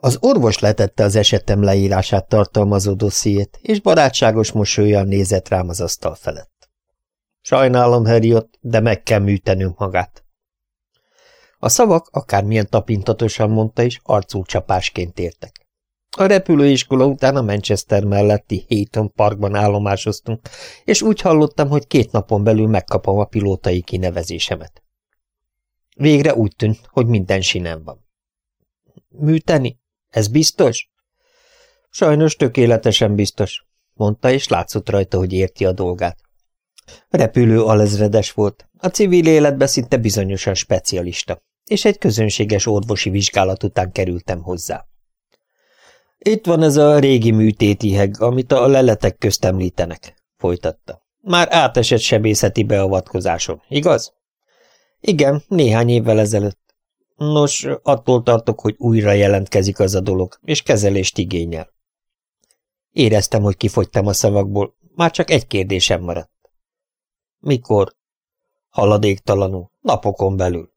Az orvos letette az esetem leírását tartalmazó dossziét, és barátságos mosolyjal nézett rám az asztal felett. Sajnálom, Harriot, de meg kell műtenünk magát. A szavak, akármilyen tapintatosan mondta is, arcúcsapásként értek. A repülőiskola után a Manchester melletti Hayton Parkban állomásoztunk, és úgy hallottam, hogy két napon belül megkapom a pilótai kinevezésemet. Végre úgy tűnt, hogy minden sinem van. Műteni? Ez biztos? Sajnos tökéletesen biztos, mondta, és látszott rajta, hogy érti a dolgát. Repülő alezredes volt, a civil életbe szinte bizonyosan specialista, és egy közönséges orvosi vizsgálat után kerültem hozzá. Itt van ez a régi műtéti heg, amit a leletek közt említenek, folytatta. Már átesett sebészeti beavatkozáson, igaz? Igen, néhány évvel ezelőtt. Nos, attól tartok, hogy újra jelentkezik az a dolog, és kezelést igényel. Éreztem, hogy kifogytam a szavakból, már csak egy kérdésem maradt. Mikor? Haladéktalanul, napokon belül.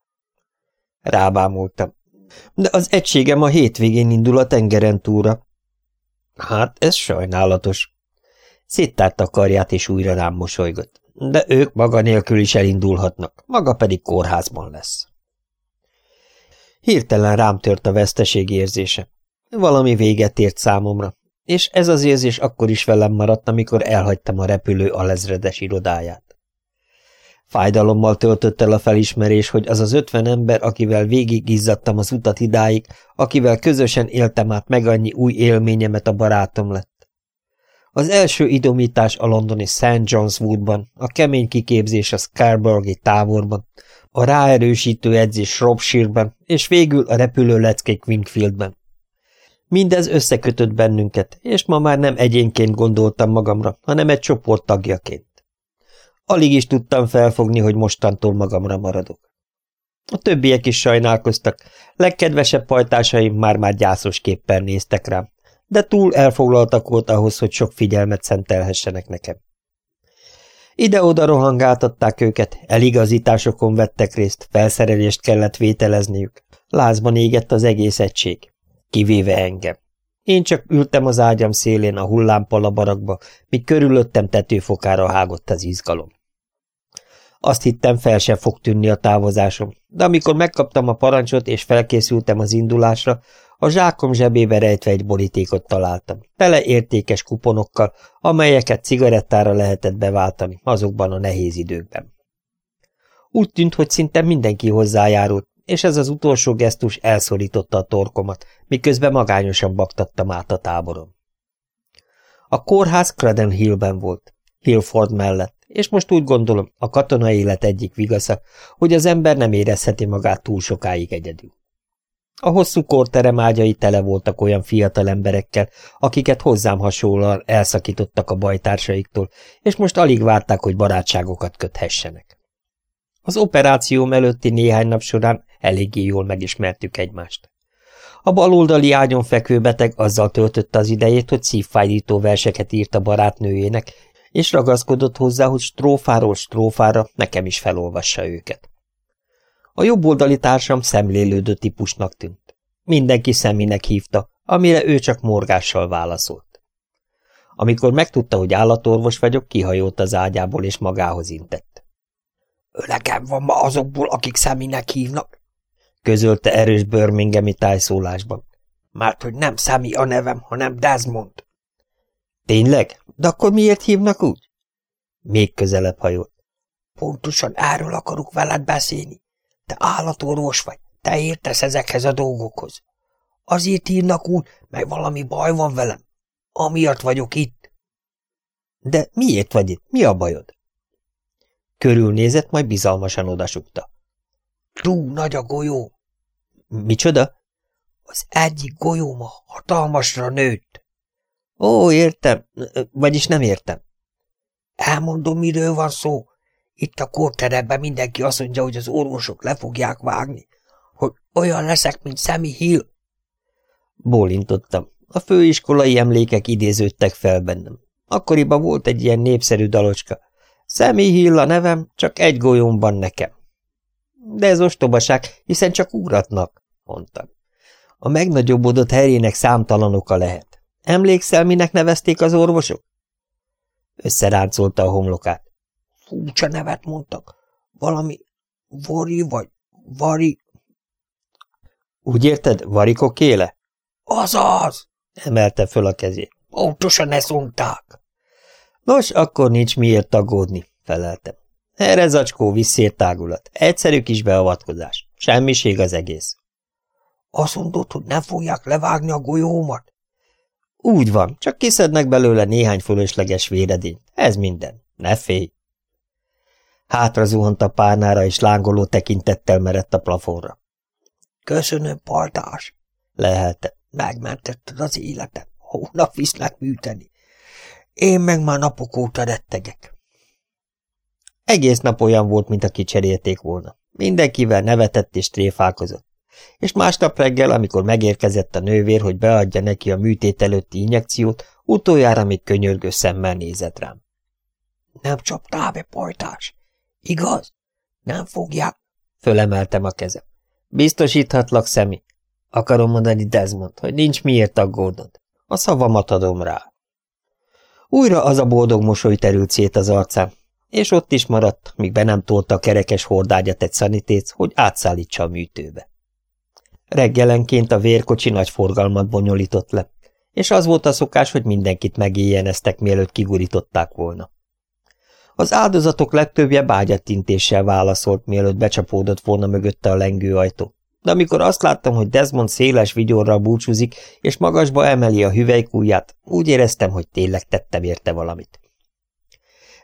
Rábámultam. De az egységem a hétvégén indul a tengeren túra. Hát, ez sajnálatos. Széttárta a karját, és újra rám mosolygott. De ők maga nélkül is elindulhatnak, maga pedig kórházban lesz. Hirtelen rám tört a veszteség érzése. Valami véget ért számomra, és ez az érzés akkor is velem maradt, amikor elhagytam a repülő alezredes irodáját. Fájdalommal töltött el a felismerés, hogy az az ötven ember, akivel végigizzadtam az utat idáig, akivel közösen éltem át meg annyi új élményemet a barátom lett. Az első idomítás a londoni St. John's Woodban, a kemény kiképzés a Scarborough-i táborban, a ráerősítő edzés Shropshire-ben, és végül a repülő leckék Wingfieldben. Mindez összekötött bennünket, és ma már nem egyénként gondoltam magamra, hanem egy csoport tagjaként. Alig is tudtam felfogni, hogy mostantól magamra maradok. A többiek is sajnálkoztak, legkedvesebb pajtásaim már-már gyászos képpen néztek rám, de túl elfoglaltak volt ahhoz, hogy sok figyelmet szentelhessenek nekem. Ide-oda rohangáltatták őket, eligazításokon vettek részt, felszerelést kellett vételezniük. Lázban égett az egész egység, kivéve engem. Én csak ültem az ágyam szélén a hullámpal a barakba, míg körülöttem tetőfokára hágott az izgalom. Azt hittem, fel sem fog tűnni a távozásom, de amikor megkaptam a parancsot és felkészültem az indulásra, a zsákom zsebébe rejtve egy borítékot találtam, tele értékes kuponokkal, amelyeket cigarettára lehetett beváltani azokban a nehéz időkben. Úgy tűnt, hogy szinte mindenki hozzájárult, és ez az utolsó gesztus elszorította a torkomat, miközben magányosan baktattam át a táboron. A kórház Craden Hillben volt, Hillford mellett, és most úgy gondolom, a katonai élet egyik vigasza, hogy az ember nem érezheti magát túl sokáig egyedül. A hosszú korterem ágyai tele voltak olyan fiatal emberekkel, akiket hozzám hasonlóan elszakítottak a bajtársaiktól, és most alig várták, hogy barátságokat köthessenek. Az operációm előtti néhány nap során eléggé jól megismertük egymást. A baloldali ágyon fekvő beteg azzal töltötte az idejét, hogy szívfájdító verseket írt a barátnőjének, és ragaszkodott hozzá, hogy strófáról strófára nekem is felolvassa őket. A jobboldali társam szemlélődő típusnak tűnt. Mindenki szemének hívta, amire ő csak morgással válaszolt. Amikor megtudta, hogy állatorvos vagyok, kihajolt az ágyából és magához intett. – Ölegem van ma azokból, akik szemének hívnak? – közölte erős Birminghami tájszólásban. – Mert hogy nem Szemi a nevem, hanem Desmond. – Tényleg? De akkor miért hívnak úgy? Még közelebb hajolt. Pontosan erről akarok veled beszélni. Te állatorvos vagy, te értesz ezekhez a dolgokhoz. Azért hívnak úgy, mert valami baj van velem. Amiatt vagyok itt. De miért vagy itt? Mi a bajod? Körülnézett, majd bizalmasan odasukta. Túl nagy a golyó. Micsoda? Az egyik golyóma hatalmasra nőtt. Ó, értem, vagyis nem értem. Elmondom, miről van szó. Itt a kórterekben mindenki azt mondja, hogy az orvosok le fogják vágni, hogy olyan leszek, mint Sammy Hill. Bólintottam. A főiskolai emlékek idéződtek fel bennem. Akkoriban volt egy ilyen népszerű dalocska. Sammy Hill a nevem, csak egy golyómban nekem. De ez ostobaság, hiszen csak ugratnak, mondtam. A megnagyobbodott herjének számtalan oka lehet. Emlékszel, minek nevezték az orvosok? Összeráncolta a homlokát. Fúcsa nevet mondtak. Valami Vori vagy Vari... Úgy érted, varikokéle? Azaz! emelte föl a kezét. Pontosan ezt mondták. Nos, akkor nincs miért aggódni, feleltem. Erre zacskó visszértágulat. Egyszerű kis beavatkozás. Semmiség az egész. Azt mondod, hogy nem fogják levágni a golyómat? Úgy van, csak kiszednek belőle néhány fölösleges véredényt. Ez minden. Ne félj. Hátra zuhant a párnára, és lángoló tekintettel merett a plafonra. Köszönöm, partás, lehelte. Megmentetted az életem. Hónap viszlek műteni. Én meg már napok óta rettegek. Egész nap olyan volt, mint a kicserélték volna. Mindenkivel nevetett és tréfálkozott. És másnap reggel, amikor megérkezett a nővér, hogy beadja neki a műtét előtti injekciót, utoljára még könyörgő szemmel nézett rám. Nem csaptál be, pajtás? Igaz? Nem fogják? Fölemeltem a kezem. Biztosíthatlak, Szemi. Akarom mondani Desmond, hogy nincs miért aggódnod. A szavamat adom rá. Újra az a boldog mosoly terült szét az arcán, és ott is maradt, míg be nem tolta a kerekes hordágyat egy szanitéc, hogy átszállítsa a műtőbe. Reggelenként a vérkocsi nagy forgalmat bonyolított le, és az volt a szokás, hogy mindenkit megéjjeneztek, mielőtt kigurították volna. Az áldozatok legtöbbje bágyattintéssel válaszolt, mielőtt becsapódott volna mögötte a lengőajtó. De amikor azt láttam, hogy Desmond széles vigyorral búcsúzik, és magasba emeli a hüvelykújját, úgy éreztem, hogy tényleg tettem érte valamit.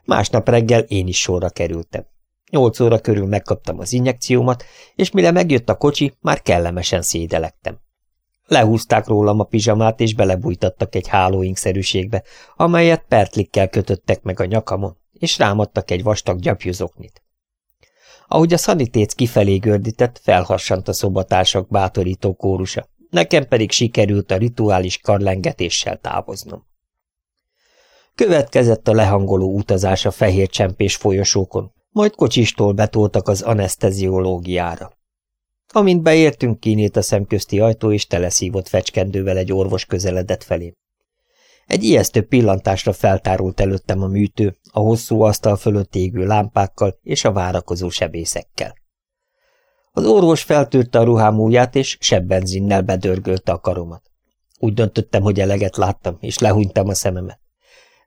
Másnap reggel én is sorra kerültem. Nyolc óra körül megkaptam az injekciómat, és mire megjött a kocsi, már kellemesen szédelektem. Lehúzták rólam a pizsamát, és belebújtattak egy hálóinkszerűségbe, amelyet pertlikkel kötöttek meg a nyakamon, és rámadtak egy vastag gyapjuzoknit. Ahogy a szanitéc kifelé gördített, felhassant a szobatársak bátorító kórusa, nekem pedig sikerült a rituális karlengetéssel távoznom. Következett a lehangoló utazás a fehér csempés folyosókon, majd kocsistól betoltak az anesteziológiára. Amint beértünk, kinyílt a szemközti ajtó, és teleszívott fecskendővel egy orvos közeledett felém. Egy ijesztő pillantásra feltárult előttem a műtő, a hosszú asztal fölött égő lámpákkal és a várakozó sebészekkel. Az orvos feltűrte a ruhám ujját, és sebbenzinnel bedörgölte a karomat. Úgy döntöttem, hogy eleget láttam, és lehúnytam a szememet.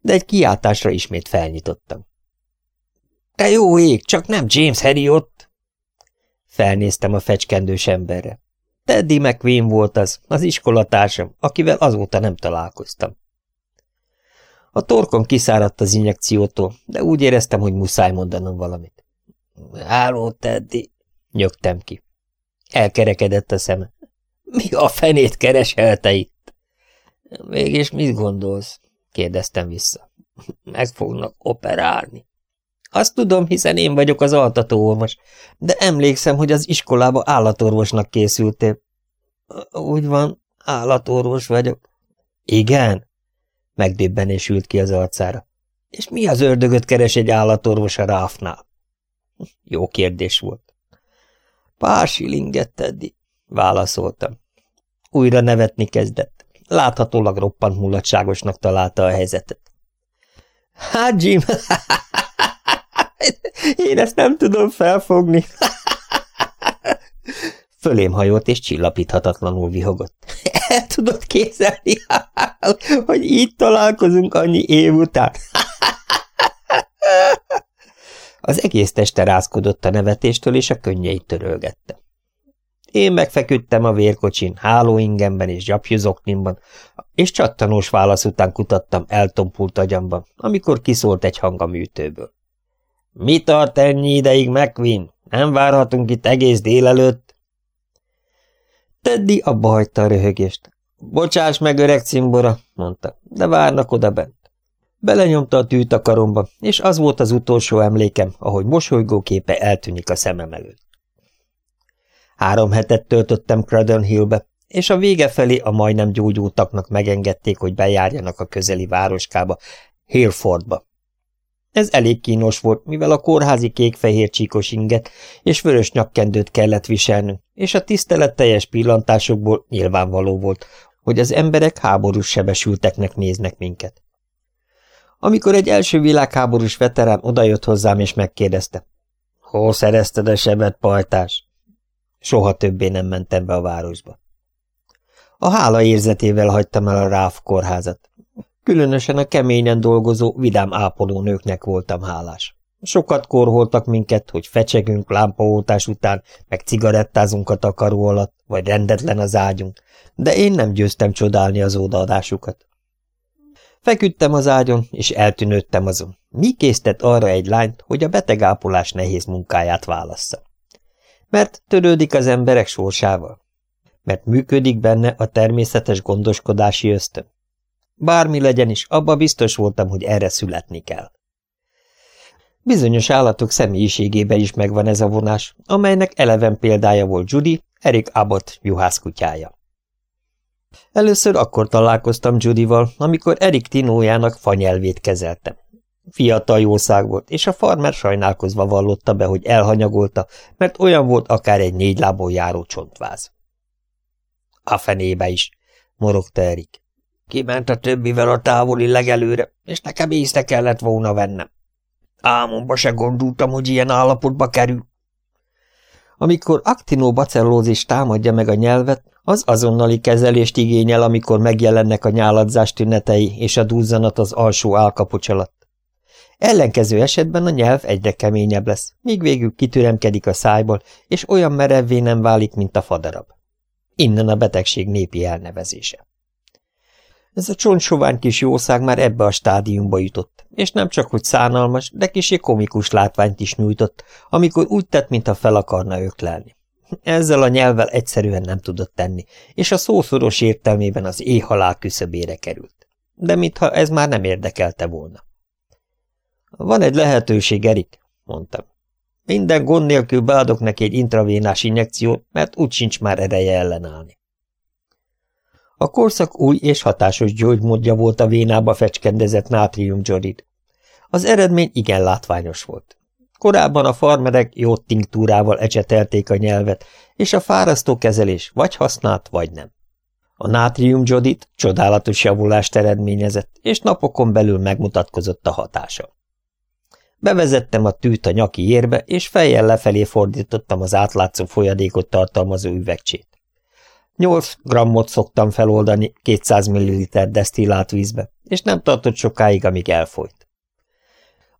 De egy kiáltásra ismét felnyitottam. – Te jó ég, csak nem James Harry ott! Felnéztem a fecskendős emberre. Teddy McQueen volt az, az iskolatársam, akivel azóta nem találkoztam. A torkom kiszáradt az injekciótól, de úgy éreztem, hogy muszáj mondanom valamit. Háló, Teddy, nyögtem ki. Elkerekedett a szeme. Mi a fenét kereselte itt? Mégis mit gondolsz? kérdeztem vissza. Meg fognak operálni. Azt tudom, hiszen én vagyok az altatóorvos, de emlékszem, hogy az iskolába állatorvosnak készültél. Úgy van, állatorvos vagyok. Igen? Megdébbenés ült ki az arcára. És mi az ördögöt keres egy állatorvos a ráfnál? Jó kérdés volt. Pár silinget, Teddy, válaszoltam. Újra nevetni kezdett. Láthatólag roppant mulatságosnak találta a helyzetet. Hát, Jim, én ezt nem tudom felfogni. Fölém hajolt és csillapíthatatlanul vihogott. El tudod kézelni, hogy így találkozunk annyi év után? Az egész teste rázkodott a nevetéstől, és a könnyeit törölgette. Én megfeküdtem a vérkocsin, hálóingemben és gyapjuzoknimban, és csattanós válasz után kutattam eltompult agyamban, amikor kiszólt egy hang a műtőből. – Mi tart ennyi ideig, McQueen? Nem várhatunk itt egész délelőtt? Teddy abba hagyta a röhögést. Bocsáss meg, öreg cimbora, mondta, de várnak oda bent. Belenyomta a tűt a karomba, és az volt az utolsó emlékem, ahogy mosolygó képe eltűnik a szemem előtt. Három hetet töltöttem Cradon Hillbe, és a vége felé a majdnem gyógyultaknak megengedték, hogy bejárjanak a közeli városkába, Hillfordba. Ez elég kínos volt, mivel a kórházi kék-fehér csíkos inget és vörös nyakkendőt kellett viselnünk, és a tiszteletteljes pillantásokból nyilvánvaló volt, hogy az emberek háborús sebesülteknek néznek minket. Amikor egy első világháborús veterán odajött hozzám és megkérdezte, hol szerezted a sebet, pajtás? Soha többé nem mentem be a városba. A hála érzetével hagytam el a Ráf kórházat. Különösen a keményen dolgozó, vidám ápolónőknek voltam hálás. Sokat korholtak minket, hogy fecsegünk lámpaoltás után, meg cigarettázunk a takaró alatt, vagy rendetlen az ágyunk, de én nem győztem csodálni az odaadásukat. Feküdtem az ágyon, és eltűnődtem azon. Mi késztet arra egy lányt, hogy a betegápolás nehéz munkáját válassza? Mert törődik az emberek sorsával? Mert működik benne a természetes gondoskodási ösztön? Bármi legyen is, abba biztos voltam, hogy erre születni kell. Bizonyos állatok személyiségében is megvan ez a vonás, amelynek eleven példája volt Judy, Eric Abbott juhászkutyája. Először akkor találkoztam Judyval, amikor Erik tinójának fanyelvét kezeltem. Fiatal jószág volt, és a farmer sajnálkozva vallotta be, hogy elhanyagolta, mert olyan volt akár egy négy lábon járó csontváz. A fenébe is, morogta Erik. Kiment a többivel a távoli legelőre, és nekem észre kellett volna vennem. Álmomba se gondoltam, hogy ilyen állapotba kerül. Amikor aktinobacellózis támadja meg a nyelvet, az azonnali kezelést igényel, amikor megjelennek a nyáladzás tünetei és a duzzanat az alsó állkapocs alatt. Ellenkező esetben a nyelv egyre keményebb lesz, míg végül kitüremkedik a szájból, és olyan merevvé nem válik, mint a fadarab. Innen a betegség népi elnevezése. Ez a csontsovány kis jószág már ebbe a stádiumba jutott, és nem csak hogy szánalmas, de kisé komikus látványt is nyújtott, amikor úgy tett, mintha fel akarna öklelni. Ezzel a nyelvvel egyszerűen nem tudott tenni, és a szószoros értelmében az éhhalál küszöbére került. De mintha ez már nem érdekelte volna. Van egy lehetőség, Erik, mondtam. Minden gond nélkül beadok neki egy intravénás injekciót, mert úgy sincs már ereje ellenállni. A korszak új és hatásos gyógymódja volt a vénába fecskendezett nátriumgyorid. Az eredmény igen látványos volt. Korábban a farmerek jó tinktúrával ecsetelték a nyelvet, és a fárasztó kezelés vagy használt, vagy nem. A nátriumgyodit csodálatos javulást eredményezett, és napokon belül megmutatkozott a hatása. Bevezettem a tűt a nyaki érbe, és fejjel lefelé fordítottam az átlátszó folyadékot tartalmazó üvegcsét. 8 grammot szoktam feloldani 200 ml desztillált vízbe, és nem tartott sokáig, amíg elfolyt.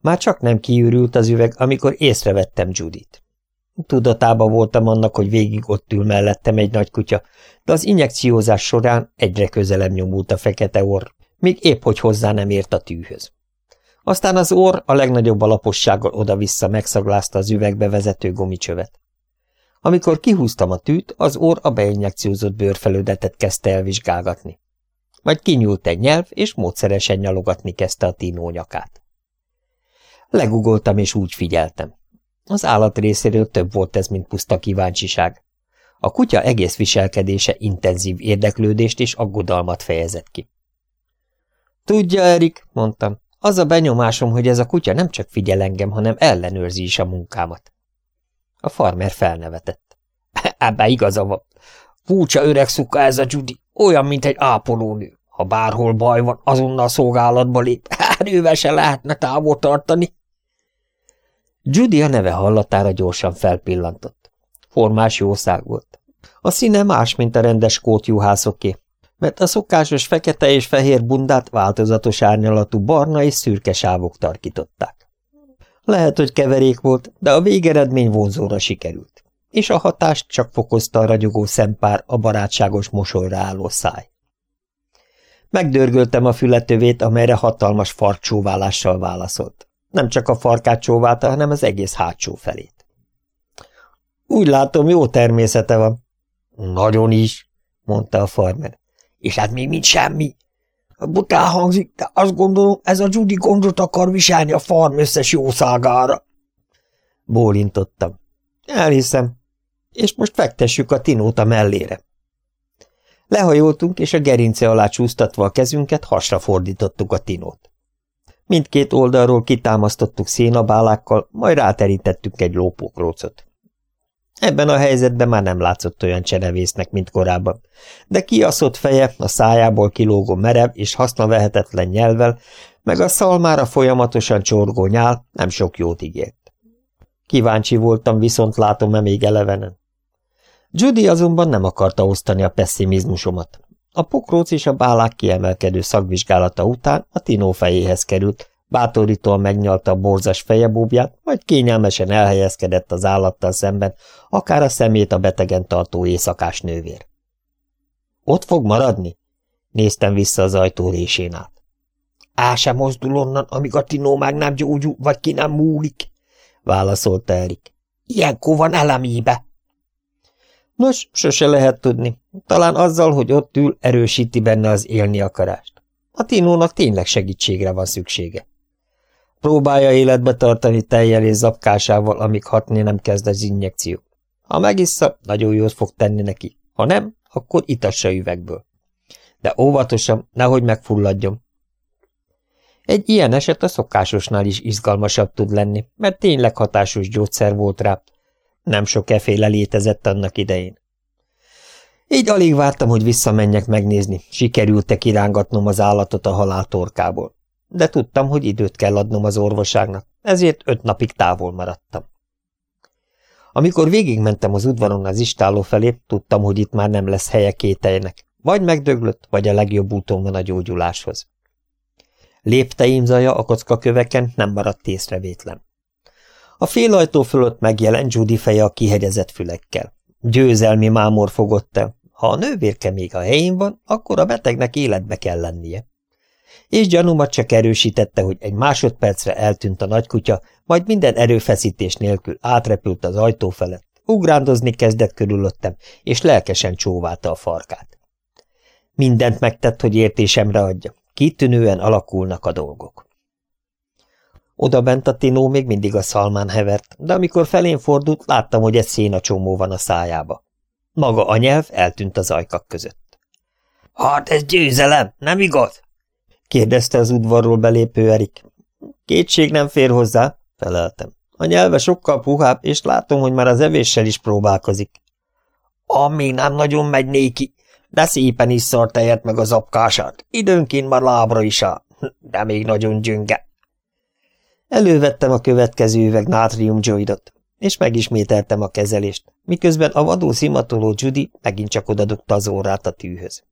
Már csak nem kiürült az üveg, amikor észrevettem Judit. Tudatában voltam annak, hogy végig ott ül mellettem egy nagy kutya, de az injekciózás során egyre közelebb nyomult a fekete orr, míg épp hogy hozzá nem ért a tűhöz. Aztán az orr a legnagyobb alapossággal oda-vissza megszaglázta az üvegbe vezető gumicsövet. Amikor kihúztam a tűt, az orr a beinjekciózott bőrfelődetet kezdte elvizsgálgatni. Majd kinyúlt egy nyelv, és módszeresen nyalogatni kezdte a tínó nyakát. Legugoltam, és úgy figyeltem. Az állat részéről több volt ez, mint puszta kíváncsiság. A kutya egész viselkedése intenzív érdeklődést és aggodalmat fejezett ki. Tudja, Erik, mondtam, az a benyomásom, hogy ez a kutya nem csak figyel engem, hanem ellenőrzi is a munkámat. A farmer felnevetett. Ebben igaza van. Fúcsa öreg szuka ez a Judy, olyan, mint egy ápolónő. Ha bárhol baj van, azonnal szolgálatba lép. Hát ővel se lehetne távol tartani. Judy a neve hallatára gyorsan felpillantott. Formás jószág volt. A színe más, mint a rendes kótjuhászoké, mert a szokásos fekete és fehér bundát változatos árnyalatú barna és szürke sávok tarkították. Lehet, hogy keverék volt, de a végeredmény vonzóra sikerült, és a hatást csak fokozta a ragyogó szempár, a barátságos mosolyra álló száj. Megdörgöltem a fületövét, amelyre hatalmas farcsóválással válaszolt. Nem csak a farkát csóválta, hanem az egész hátsó felét. Úgy látom, jó természete van. Nagyon is, mondta a farmer. És hát még mint semmi. Butál hangzik, de azt gondolom, ez a Judy gondot akar viselni a farm összes jószágára. Bólintottam. Elhiszem. És most fektessük a tinót a mellére. Lehajoltunk, és a gerince alá csúsztatva a kezünket hasra fordítottuk a tinót. Mindkét oldalról kitámasztottuk szénabálákkal, majd ráterítettük egy lópókrócot. Ebben a helyzetben már nem látszott olyan cserevésznek, mint korábban, de kiaszott feje, a szájából kilógó merev és hasznavehetetlen nyelvel, meg a szalmára folyamatosan csorgó nyál nem sok jót ígért. Kíváncsi voltam, viszont látom-e még elevenen. Judy azonban nem akarta osztani a pessimizmusomat. A pokróc és a bálák kiemelkedő szakvizsgálata után a Tinó fejéhez került, bátorítóan megnyalta a borzas fejebúbját, majd kényelmesen elhelyezkedett az állattal szemben, akár a szemét a betegen tartó éjszakás nővér. Ott fog maradni? Néztem vissza az ajtó résén át. Á sem mozdul onnan, amíg a Tinó már nem gyógyul, vagy ki nem múlik, válaszolta Erik. Ilyenkor van elemébe. Nos, sose lehet tudni. Talán azzal, hogy ott ül, erősíti benne az élni akarást. A Tinónak tényleg segítségre van szüksége. Próbálja életbe tartani tejjel és zapkásával, amíg hatni nem kezd az injekció. Ha megissza, nagyon jót fog tenni neki. Ha nem, akkor itassa üvegből. De óvatosan, nehogy megfulladjon. Egy ilyen eset a szokásosnál is izgalmasabb tud lenni, mert tényleg hatásos gyógyszer volt rá. Nem sok eféle létezett annak idején. Így alig vártam, hogy visszamenjek megnézni, sikerült-e kirángatnom az állatot a halál. De tudtam, hogy időt kell adnom az orvoságnak, ezért öt napig távol maradtam. Amikor végigmentem az udvaron az istáló felé, tudtam, hogy itt már nem lesz helye kételynek. Vagy megdöglött, vagy a legjobb úton van a gyógyuláshoz. Lépteim zaja a kockaköveken nem maradt észrevétlen. A félajtó fölött megjelent Judy feje a kihegyezett fülekkel. Győzelmi mámor fogott el. Ha a nővérke még a helyén van, akkor a betegnek életbe kell lennie. És gyanúmat csak erősítette, hogy egy másodpercre eltűnt a nagykutya, majd minden erőfeszítés nélkül átrepült az ajtó felett, ugrándozni kezdett körülöttem, és lelkesen csóválta a farkát. Mindent megtett, hogy értésemre adja. Kitűnően alakulnak a dolgok. Oda bent a Tinó még mindig a szalmán hevert, de amikor felén fordult, láttam, hogy egy szénacsomó van a szájába. Maga a nyelv eltűnt az ajkak között. – Hát ez győzelem, nem igaz? – kérdezte az udvarról belépő Erik. – Kétség nem fér hozzá – feleltem. A nyelve sokkal puhább, és látom, hogy már az evéssel is próbálkozik. – Ami nem nagyon megy néki, de szépen is tejet meg az apkását. Időnként már lábra is áll, de még nagyon gyönge. Elővettem a következő üveg nátriumjoidot, és megismételtem a kezelést, miközben a vadó szimatoló Judy megint csak odadugta az órát a tűhöz.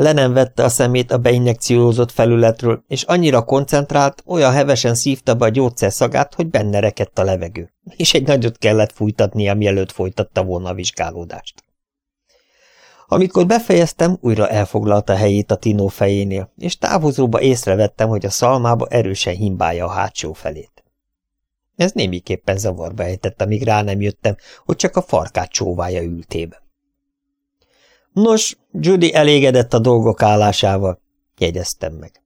Le nem vette a szemét a beinjekciózott felületről, és annyira koncentrált, olyan hevesen szívta be a gyógyszer szagát, hogy benne rekedt a levegő, és egy nagyot kellett fújtatnia, mielőtt folytatta volna a vizsgálódást. Amikor befejeztem, újra elfoglalta helyét a Tinó fejénél, és távozóba észrevettem, hogy a szalmába erősen himbálja a hátsó felét. Ez némiképpen zavarba ejtett, amíg rá nem jöttem, hogy csak a farkát csóválja ültébe. Nos, Judy elégedett a dolgok állásával, jegyeztem meg.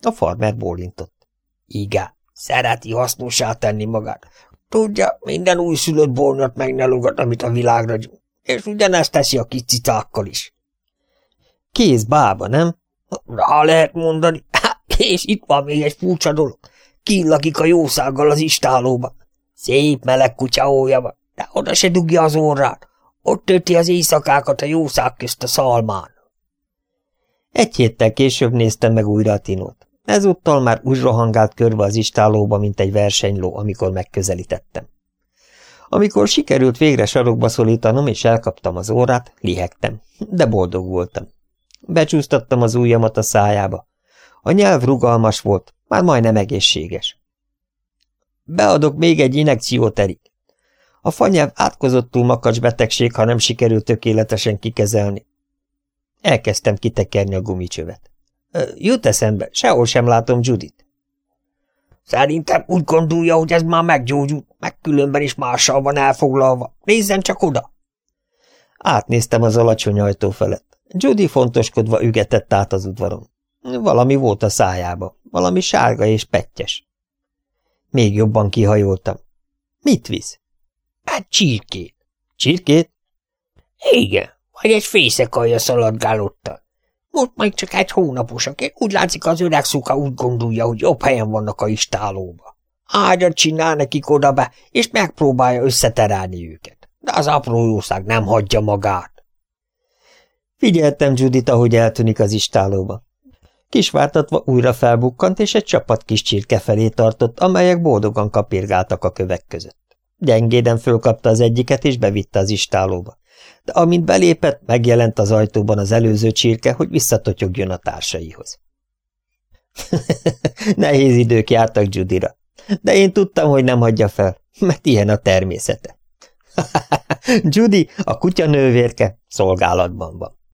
A farmer bólintott. Igen, szereti hasznosá tenni magát. Tudja, minden újszülött bornat megnelugat, amit a világra gyújt és ugyanezt teszi a kis cicákkal is. Kész bába, nem? Rá lehet mondani. És itt van még egy furcsa dolog. Killakik a jószággal az istálóba. Szép meleg kutya van, de oda se dugja az orrát. Ott tölti az éjszakákat a jószág közt a szalmán. Egy héttel később néztem meg újra a tinót. Ezúttal már úgy rohangált körbe az istálóba, mint egy versenyló, amikor megközelítettem. Amikor sikerült végre sarokba szólítanom, és elkaptam az órát, lihegtem, de boldog voltam. Becsúsztattam az ujjamat a szájába. A nyelv rugalmas volt, már majdnem egészséges. Beadok még egy inekciót, Erik. A fanyelv átkozottul makacs betegség, ha nem sikerül tökéletesen kikezelni. Elkezdtem kitekerni a gumicsövet. Jut eszembe, sehol sem látom Judit. Szerintem úgy gondolja, hogy ez már meggyógyult, meg különben is mással van elfoglalva. Nézzen csak oda! Átnéztem az alacsony ajtó felett. Judy fontoskodva ügetett át az udvaron. Valami volt a szájába, valami sárga és pettyes. Még jobban kihajoltam. Mit visz? Hát csirkét. Csirkét? Igen, vagy egy fészekalja szaladgálottal. Most még csak egy hónaposak, úgy látszik az öreg szuka úgy gondolja, hogy jobb helyen vannak a istálóba. Ágyat csinál nekik oda be, és megpróbálja összeterelni őket. De az apró jószág nem hagyja magát. Figyeltem Judit, ahogy eltűnik az istálóba. Kisvártatva újra felbukkant, és egy csapat kis csirke felé tartott, amelyek boldogan kapirgáltak a kövek között. Gyengéden fölkapta az egyiket, és bevitte az istálóba. De amint belépett, megjelent az ajtóban az előző csirke, hogy visszatotyogjon a társaihoz. Nehéz idők jártak Judira, de én tudtam, hogy nem hagyja fel, mert ilyen a természete. Judy, a kutya nővérke, szolgálatban van.